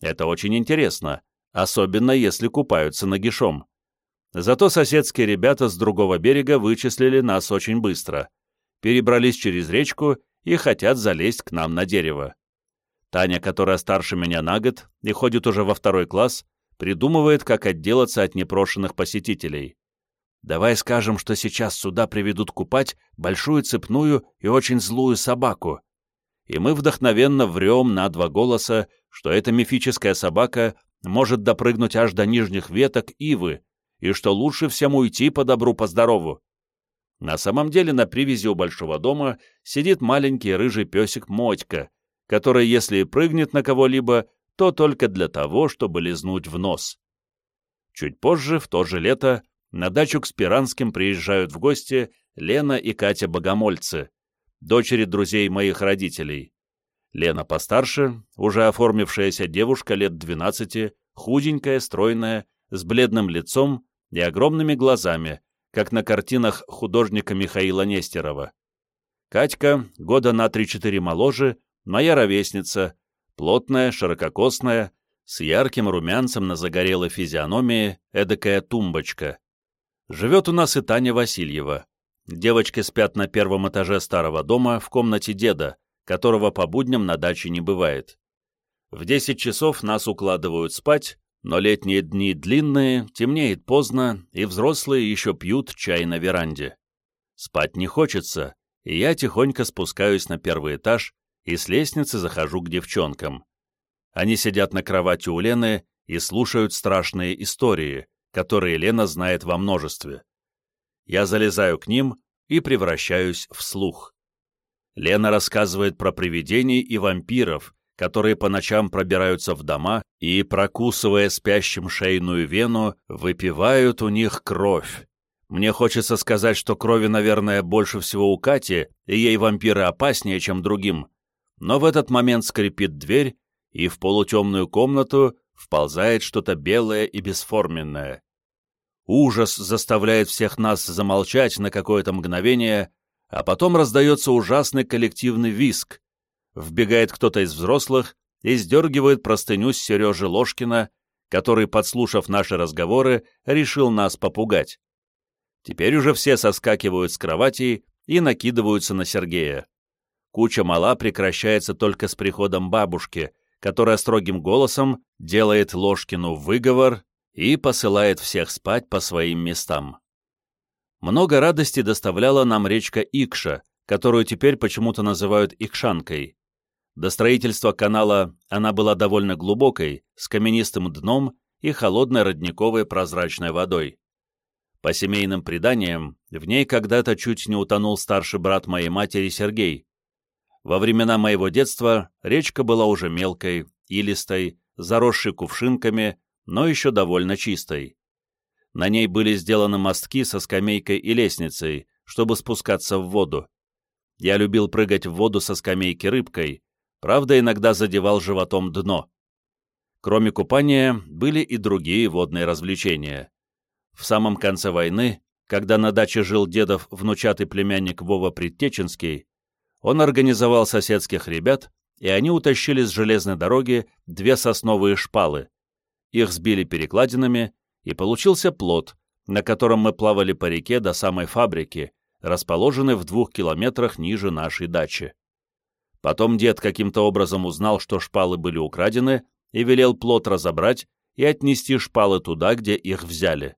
Это очень интересно, особенно если купаются нагишом. Зато соседские ребята с другого берега вычислили нас очень быстро. Перебрались через речку и хотят залезть к нам на дерево. Таня, которая старше меня на год и ходит уже во второй класс, придумывает, как отделаться от непрошенных посетителей. Давай скажем, что сейчас сюда приведут купать большую цепную и очень злую собаку. И мы вдохновенно врем на два голоса, что эта мифическая собака может допрыгнуть аж до нижних веток ивы, и что лучше всем уйти по добру, по здорову. На самом деле на привязи у большого дома сидит маленький рыжий песик Мотька, который, если и прыгнет на кого-либо, то только для того, чтобы лизнуть в нос. Чуть позже, в то же лето, на дачу к Спиранским приезжают в гости Лена и Катя Богомольцы, дочери друзей моих родителей. Лена постарше, уже оформившаяся девушка лет 12, худенькая, стройная, с бледным лицом и огромными глазами, как на картинах художника Михаила Нестерова. Катька, года на 3-4 моложе, моя ровесница, плотная, ширококосная, с ярким румянцем на загорелой физиономии, эдакая тумбочка. Живет у нас и Таня Васильева. Девочки спят на первом этаже старого дома в комнате деда, которого по будням на даче не бывает. В 10 часов нас укладывают спать, но летние дни длинные, темнеет поздно, и взрослые еще пьют чай на веранде. Спать не хочется, и я тихонько спускаюсь на первый этаж и с лестницы захожу к девчонкам. Они сидят на кровати у Лены и слушают страшные истории, которые Лена знает во множестве. Я залезаю к ним и превращаюсь в слух. Лена рассказывает про привидений и вампиров, которые по ночам пробираются в дома и, прокусывая спящим шейную вену, выпивают у них кровь. Мне хочется сказать, что крови, наверное, больше всего у Кати, и ей вампиры опаснее, чем другим. Но в этот момент скрипит дверь, и в полутемную комнату вползает что-то белое и бесформенное. Ужас заставляет всех нас замолчать на какое-то мгновение, а потом раздается ужасный коллективный виск. Вбегает кто-то из взрослых и сдергивает простыню с Сережи Ложкина, который, подслушав наши разговоры, решил нас попугать. Теперь уже все соскакивают с кровати и накидываются на Сергея. Куча мала прекращается только с приходом бабушки, которая строгим голосом делает Ложкину выговор и посылает всех спать по своим местам. Много радости доставляла нам речка Икша, которую теперь почему-то называют Икшанкой. До строительства канала она была довольно глубокой, с каменистым дном и холодной родниковой прозрачной водой. По семейным преданиям, в ней когда-то чуть не утонул старший брат моей матери Сергей. Во времена моего детства речка была уже мелкой, илистой, заросшей кувшинками, но еще довольно чистой. На ней были сделаны мостки со скамейкой и лестницей, чтобы спускаться в воду. Я любил прыгать в воду со скамейки рыбкой, правда, иногда задевал животом дно. Кроме купания, были и другие водные развлечения. В самом конце войны, когда на даче жил дедов внучатый племянник Вова Предтеченский, он организовал соседских ребят, и они утащили с железной дороги две сосновые шпалы. Их сбили перекладинами, и получился плот, на котором мы плавали по реке до самой фабрики, расположенной в двух километрах ниже нашей дачи. Потом дед каким-то образом узнал, что шпалы были украдены, и велел плот разобрать и отнести шпалы туда, где их взяли.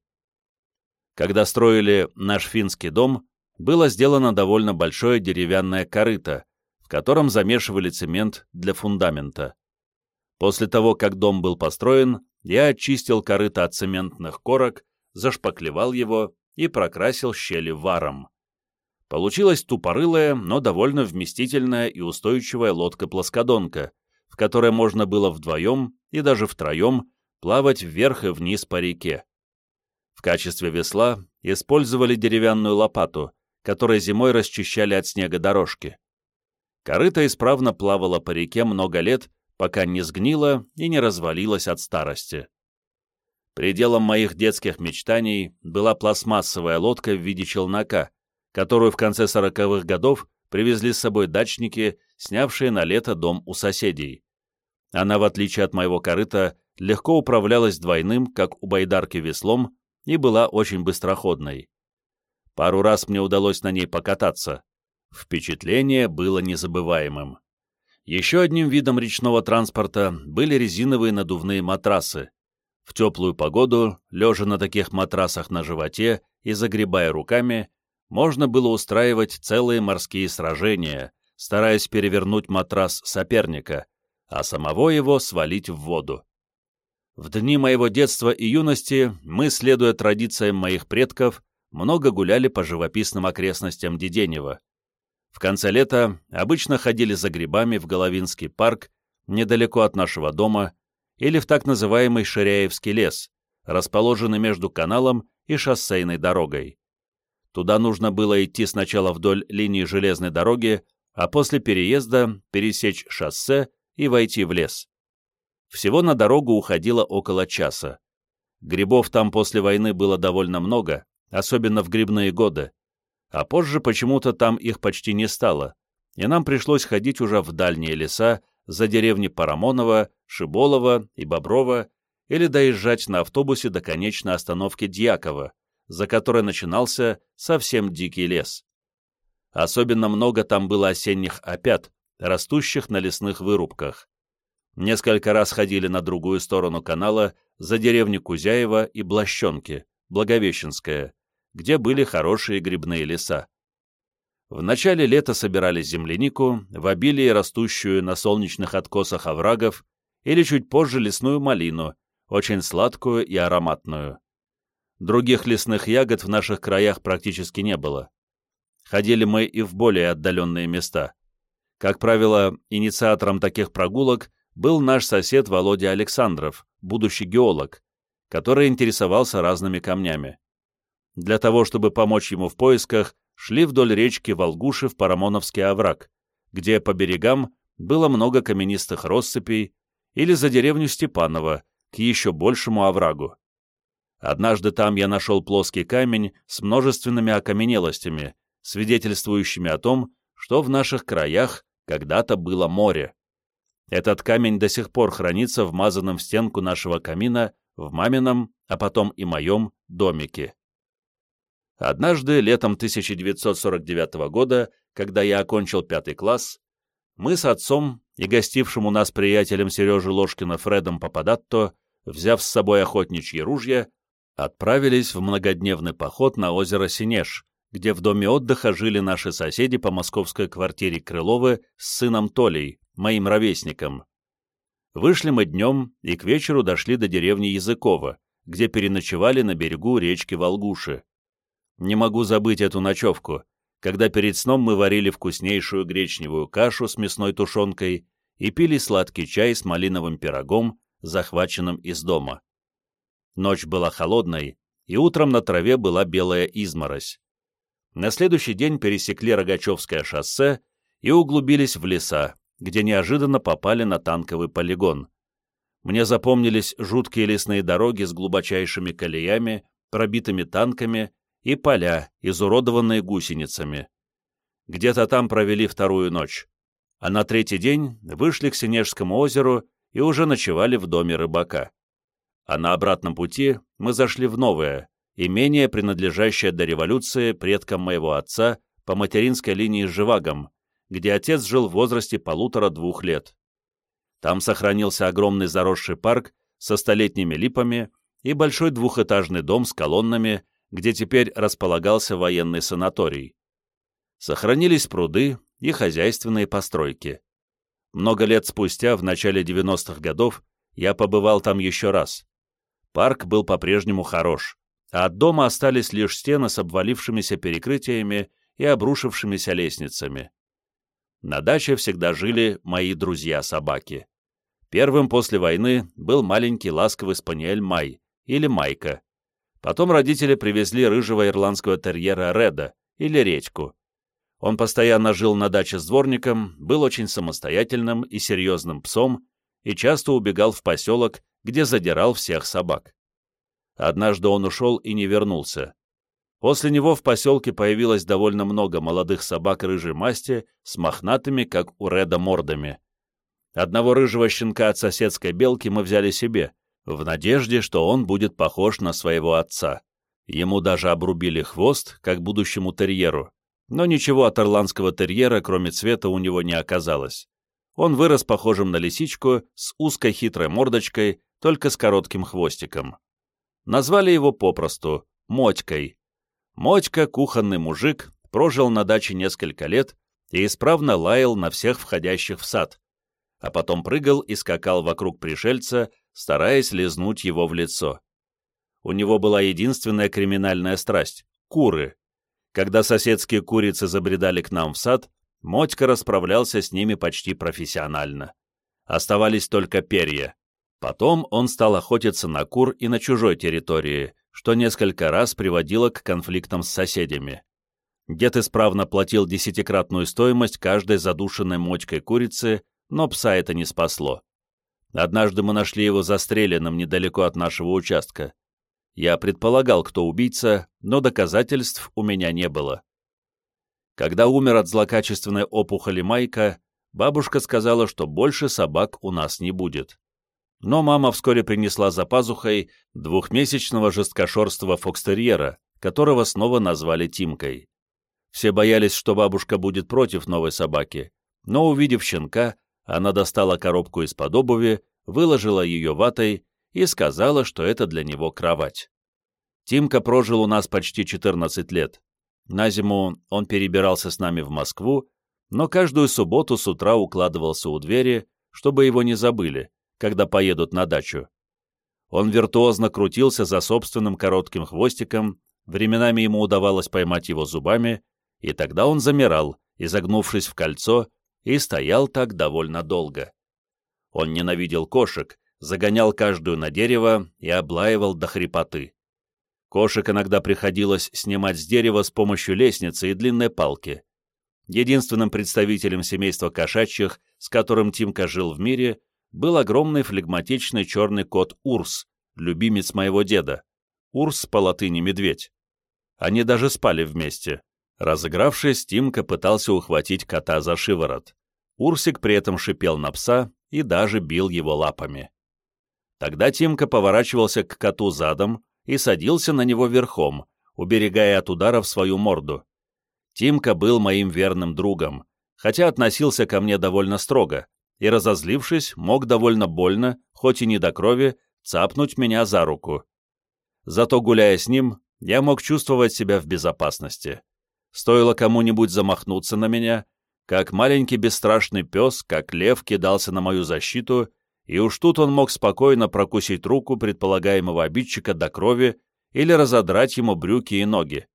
Когда строили наш финский дом, было сделано довольно большое деревянное корыто, в котором замешивали цемент для фундамента. После того, как дом был построен, я очистил корыто от цементных корок, зашпаклевал его и прокрасил щели варом. Получилась тупорылая, но довольно вместительная и устойчивая лодка-плоскодонка, в которой можно было вдвоем и даже втроем плавать вверх и вниз по реке. В качестве весла использовали деревянную лопату, которой зимой расчищали от снега дорожки. Корыто исправно плавало по реке много лет, пока не сгнило и не развалилось от старости. Пределом моих детских мечтаний была пластмассовая лодка в виде челнока, которую в конце сороковых годов привезли с собой дачники, снявшие на лето дом у соседей. Она, в отличие от моего корыта, легко управлялась двойным, как у байдарки веслом, и была очень быстроходной. Пару раз мне удалось на ней покататься. Впечатление было незабываемым. Еще одним видом речного транспорта были резиновые надувные матрасы. В теплую погоду, лежа на таких матрасах на животе и загребая руками, можно было устраивать целые морские сражения, стараясь перевернуть матрас соперника, а самого его свалить в воду. В дни моего детства и юности мы, следуя традициям моих предков, много гуляли по живописным окрестностям Деденева. В конце лета обычно ходили за грибами в Головинский парк, недалеко от нашего дома, или в так называемый Ширяевский лес, расположенный между каналом и шоссейной дорогой. Туда нужно было идти сначала вдоль линии железной дороги, а после переезда пересечь шоссе и войти в лес. Всего на дорогу уходило около часа. Грибов там после войны было довольно много, особенно в грибные годы. а позже почему-то там их почти не стало, и нам пришлось ходить уже в дальние леса за деревни Парамонова, Шиболова и Боброва или доезжать на автобусе до конечной остановки Дьякова, за которой начинался совсем дикий лес. Особенно много там было осенних опят, растущих на лесных вырубках. Несколько раз ходили на другую сторону канала за деревню Кузяева и Блащенки, Благовещенская, где были хорошие грибные леса. В начале лета собирали землянику, в обилии растущую на солнечных откосах оврагов, или чуть позже лесную малину, очень сладкую и ароматную. Других лесных ягод в наших краях практически не было. Ходили мы и в более отдаленные места. Как правило, инициатором таких прогулок был наш сосед Володя Александров, будущий геолог, который интересовался разными камнями. Для того, чтобы помочь ему в поисках, шли вдоль речки Волгуши в Парамоновский овраг, где по берегам было много каменистых россыпей, или за деревню Степанова, к еще большему оврагу. Однажды там я нашел плоский камень с множественными окаменелостями, свидетельствующими о том, что в наших краях когда-то было море. Этот камень до сих пор хранится вмазанным в стенку нашего камина в мамином, а потом и моем домике. Однажды, летом 1949 года, когда я окончил пятый класс, мы с отцом и гостившим у нас приятелем Сережи Ложкина Фредом Пападатто, взяв с собой охотничьи ружья, отправились в многодневный поход на озеро Синеж, где в доме отдыха жили наши соседи по московской квартире Крыловы с сыном Толей, моим ровесником. Вышли мы днем и к вечеру дошли до деревни Языкова, где переночевали на берегу речки Волгуши. Не могу забыть эту ночевку, когда перед сном мы варили вкуснейшую гречневую кашу с мясной тушенкой и пили сладкий чай с малиновым пирогом, захваченным из дома. Ночь была холодной, и утром на траве была белая изморозь. На следующий день пересекли Рогачевское шоссе и углубились в леса, где неожиданно попали на танковый полигон. Мне запомнились жуткие лесные дороги с глубочайшими колеями, пробитыми танками и поля, изуродованные гусеницами. Где-то там провели вторую ночь, а на третий день вышли к Синежскому озеру и уже ночевали в доме рыбака. А на обратном пути мы зашли в новое, имение, принадлежащее до революции предкам моего отца по материнской линии с Живагом, где отец жил в возрасте полутора-двух лет. Там сохранился огромный заросший парк со столетними липами и большой двухэтажный дом с колоннами, где теперь располагался военный санаторий. Сохранились пруды и хозяйственные постройки. Много лет спустя, в начале 90-х годов, я побывал там еще раз. Парк был по-прежнему хорош, а от дома остались лишь стены с обвалившимися перекрытиями и обрушившимися лестницами. На даче всегда жили мои друзья-собаки. Первым после войны был маленький ласковый спаниель Май, или Майка. Потом родители привезли рыжего ирландского терьера Реда, или Редьку. Он постоянно жил на даче с дворником, был очень самостоятельным и серьезным псом и часто убегал в поселок, где задирал всех собак. Однажды он ушел и не вернулся. После него в поселке появилось довольно много молодых собак рыжей масти с мохнатыми, как у Реда, мордами. Одного рыжего щенка от соседской белки мы взяли себе, в надежде, что он будет похож на своего отца. Ему даже обрубили хвост, как будущему терьеру. Но ничего от ирландского терьера, кроме цвета, у него не оказалось. Он вырос похожим на лисичку, с узкой хитрой мордочкой, только с коротким хвостиком. Назвали его попросту Мотькой, Мотька, кухонный мужик, прожил на даче несколько лет и исправно лаял на всех входящих в сад, а потом прыгал и скакал вокруг пришельца, стараясь лизнуть его в лицо. У него была единственная криминальная страсть — куры. Когда соседские курицы забредали к нам в сад, Мотька расправлялся с ними почти профессионально. Оставались только перья. Потом он стал охотиться на кур и на чужой территории, что несколько раз приводило к конфликтам с соседями. Дед исправно платил десятикратную стоимость каждой задушенной мочкой курицы, но пса это не спасло. Однажды мы нашли его застреленным недалеко от нашего участка. Я предполагал, кто убийца, но доказательств у меня не было. Когда умер от злокачественной опухоли Майка, бабушка сказала, что больше собак у нас не будет. Но мама вскоре принесла за пазухой двухмесячного жесткошерстого фокстерьера, которого снова назвали Тимкой. Все боялись, что бабушка будет против новой собаки, но, увидев щенка, она достала коробку из-под обуви, выложила ее ватой и сказала, что это для него кровать. Тимка прожил у нас почти 14 лет. На зиму он перебирался с нами в Москву, но каждую субботу с утра укладывался у двери, чтобы его не забыли, когда поедут на дачу. Он виртуозно крутился за собственным коротким хвостиком, временами ему удавалось поймать его зубами, и тогда он замирал, изогнувшись в кольцо, и стоял так довольно долго. Он ненавидел кошек, загонял каждую на дерево и облаивал до хрипоты. Кошек иногда приходилось снимать с дерева с помощью лестницы и длинной палки. Единственным представителем семейства кошачьих, с которым Тимка жил в мире, был огромный флегматичный черный кот Урс, любимец моего деда. Урс по латыни «медведь». Они даже спали вместе. Разыгравшись, Тимка пытался ухватить кота за шиворот. Урсик при этом шипел на пса и даже бил его лапами. Тогда Тимка поворачивался к коту задом, и садился на него верхом, уберегая от ударов свою морду. Тимка был моим верным другом, хотя относился ко мне довольно строго, и, разозлившись, мог довольно больно, хоть и не до крови, цапнуть меня за руку. Зато, гуляя с ним, я мог чувствовать себя в безопасности. Стоило кому-нибудь замахнуться на меня, как маленький бесстрашный пес, как лев кидался на мою защиту и уж тут он мог спокойно прокусить руку предполагаемого обидчика до крови или разодрать ему брюки и ноги.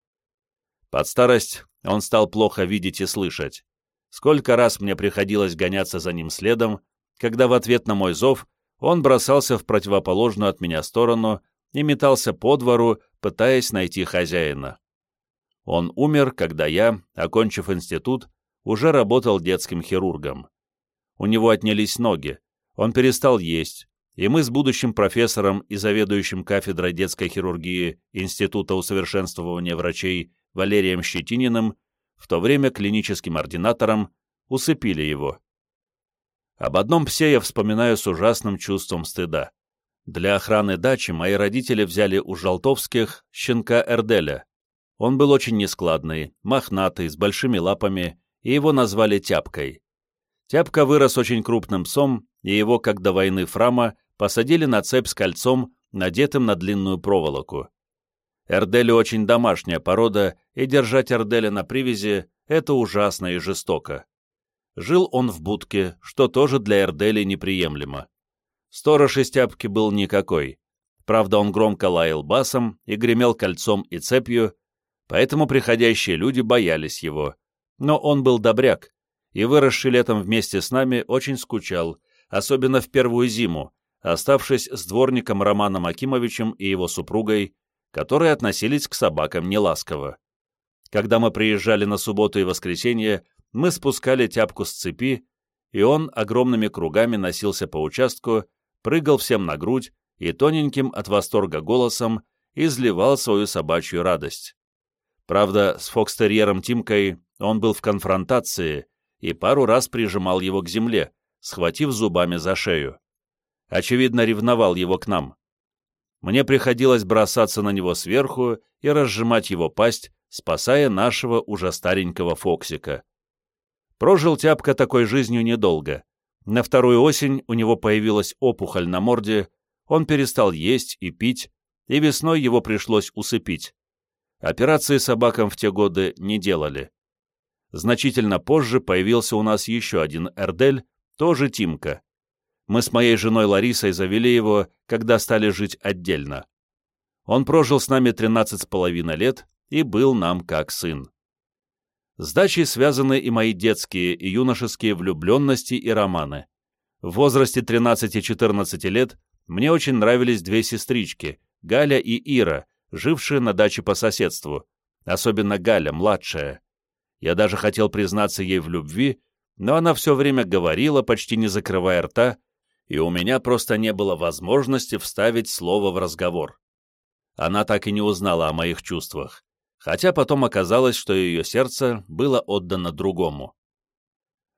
Под старость он стал плохо видеть и слышать. Сколько раз мне приходилось гоняться за ним следом, когда в ответ на мой зов он бросался в противоположную от меня сторону и метался по двору, пытаясь найти хозяина. Он умер, когда я, окончив институт, уже работал детским хирургом. У него отнялись ноги, он перестал есть, и мы с будущим профессором и заведующим кафедрой детской хирургии Института усовершенствования врачей Валерием Щетининым, в то время клиническим ординатором, усыпили его. Об одном псе я вспоминаю с ужасным чувством стыда. Для охраны дачи мои родители взяли у Жалтовских щенка Эрделя. Он был очень нескладный, мохнатый, с большими лапами, и его назвали Тяпкой. Тяпка вырос очень крупным псом, и его, как до войны Фрама, посадили на цепь с кольцом, надетым на длинную проволоку. Эрдели очень домашняя порода, и держать Эрделя на привязи — это ужасно и жестоко. Жил он в будке, что тоже для Эрдели неприемлемо. Сторож из тяпки был никакой. Правда, он громко лаял басом и гремел кольцом и цепью, поэтому приходящие люди боялись его. Но он был добряк, и, выросший летом вместе с нами, очень скучал, особенно в первую зиму, оставшись с дворником Романом Акимовичем и его супругой, которые относились к собакам неласково. Когда мы приезжали на субботу и воскресенье, мы спускали тяпку с цепи, и он огромными кругами носился по участку, прыгал всем на грудь и тоненьким от восторга голосом изливал свою собачью радость. Правда, с фокстерьером Тимкой он был в конфронтации и пару раз прижимал его к земле, схватив зубами за шею. Очевидно, ревновал его к нам. Мне приходилось бросаться на него сверху и разжимать его пасть, спасая нашего уже старенького Фоксика. Прожил Тяпка такой жизнью недолго. На вторую осень у него появилась опухоль на морде, он перестал есть и пить, и весной его пришлось усыпить. Операции собакам в те годы не делали. Значительно позже появился у нас еще один Эрдель, тоже Тимка. Мы с моей женой Ларисой завели его, когда стали жить отдельно. Он прожил с нами 13 с половиной лет и был нам как сын. С дачей связаны и мои детские и юношеские влюбленности и романы. В возрасте 13-14 лет мне очень нравились две сестрички, Галя и Ира, жившие на даче по соседству, особенно Галя, младшая. Я даже хотел признаться ей в любви, но она все время говорила, почти не закрывая рта, и у меня просто не было возможности вставить слово в разговор. Она так и не узнала о моих чувствах. хотя потом оказалось, что ее сердце было отдано другому.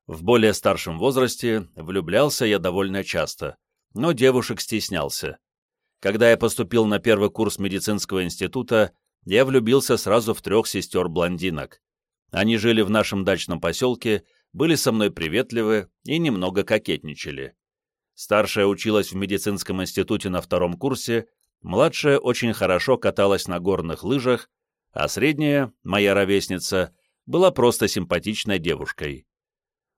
В более старшем возрасте влюблялся я довольно часто, но девушек стеснялся. Когда я поступил на первый курс медицинского института, я влюбился сразу в трех сестер-блондинок. Они жили в нашем дачном поселке, были со мной приветливы и немного кокетничали. Старшая училась в медицинском институте на втором курсе, младшая очень хорошо каталась на горных лыжах, а средняя, моя ровесница, была просто симпатичной девушкой.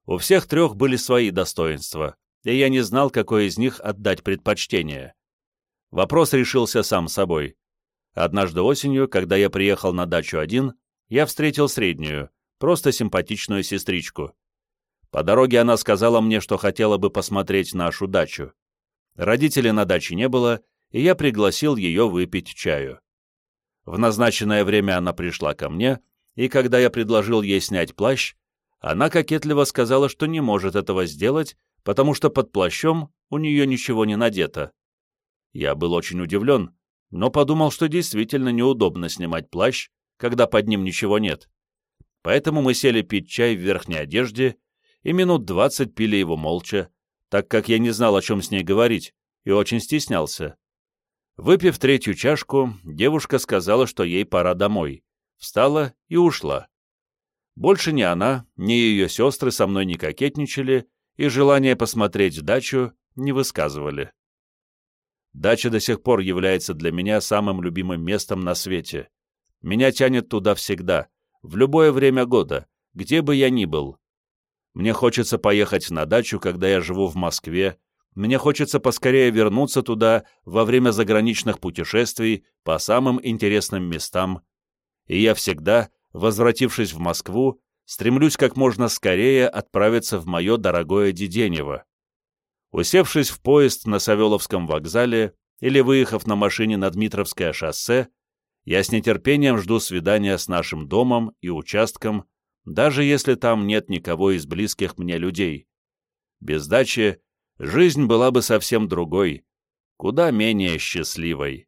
У всех трех были свои достоинства, и я не знал, какой из них отдать предпочтение. Вопрос решился сам собой. Однажды осенью, когда я приехал на дачу один, я встретил среднюю, просто симпатичную сестричку. По дороге она сказала мне, что хотела бы посмотреть нашу дачу. Родителей на даче не было, и я пригласил ее выпить чаю. В назначенное время она пришла ко мне, и когда я предложил ей снять плащ, она кокетливо сказала, что не может этого сделать, потому что под плащом у нее ничего не надето. Я был очень удивлен, но подумал, что действительно неудобно снимать плащ, когда под ним ничего нет. Поэтому мы сели пить чай в верхней одежде и минут двадцать пили его молча, так как я не знал, о чем с ней говорить, и очень стеснялся. Выпив третью чашку, девушка сказала, что ей пора домой. Встала и ушла. Больше ни она, ни ее сестры со мной не кокетничали и желание посмотреть дачу не высказывали. Дача до сих пор является для меня самым любимым местом на свете. Меня тянет туда всегда, в любое время года, где бы я ни был. Мне хочется поехать на дачу, когда я живу в Москве, мне хочется поскорее вернуться туда во время заграничных путешествий по самым интересным местам, и я всегда, возвратившись в Москву, стремлюсь как можно скорее отправиться в мое дорогое Деденево. Усевшись в поезд на Савеловском вокзале или выехав на машине на Дмитровское шоссе, я с нетерпением жду свидания с нашим домом и участком, даже если там нет никого из близких мне людей. Без дачи жизнь была бы совсем другой, куда менее счастливой.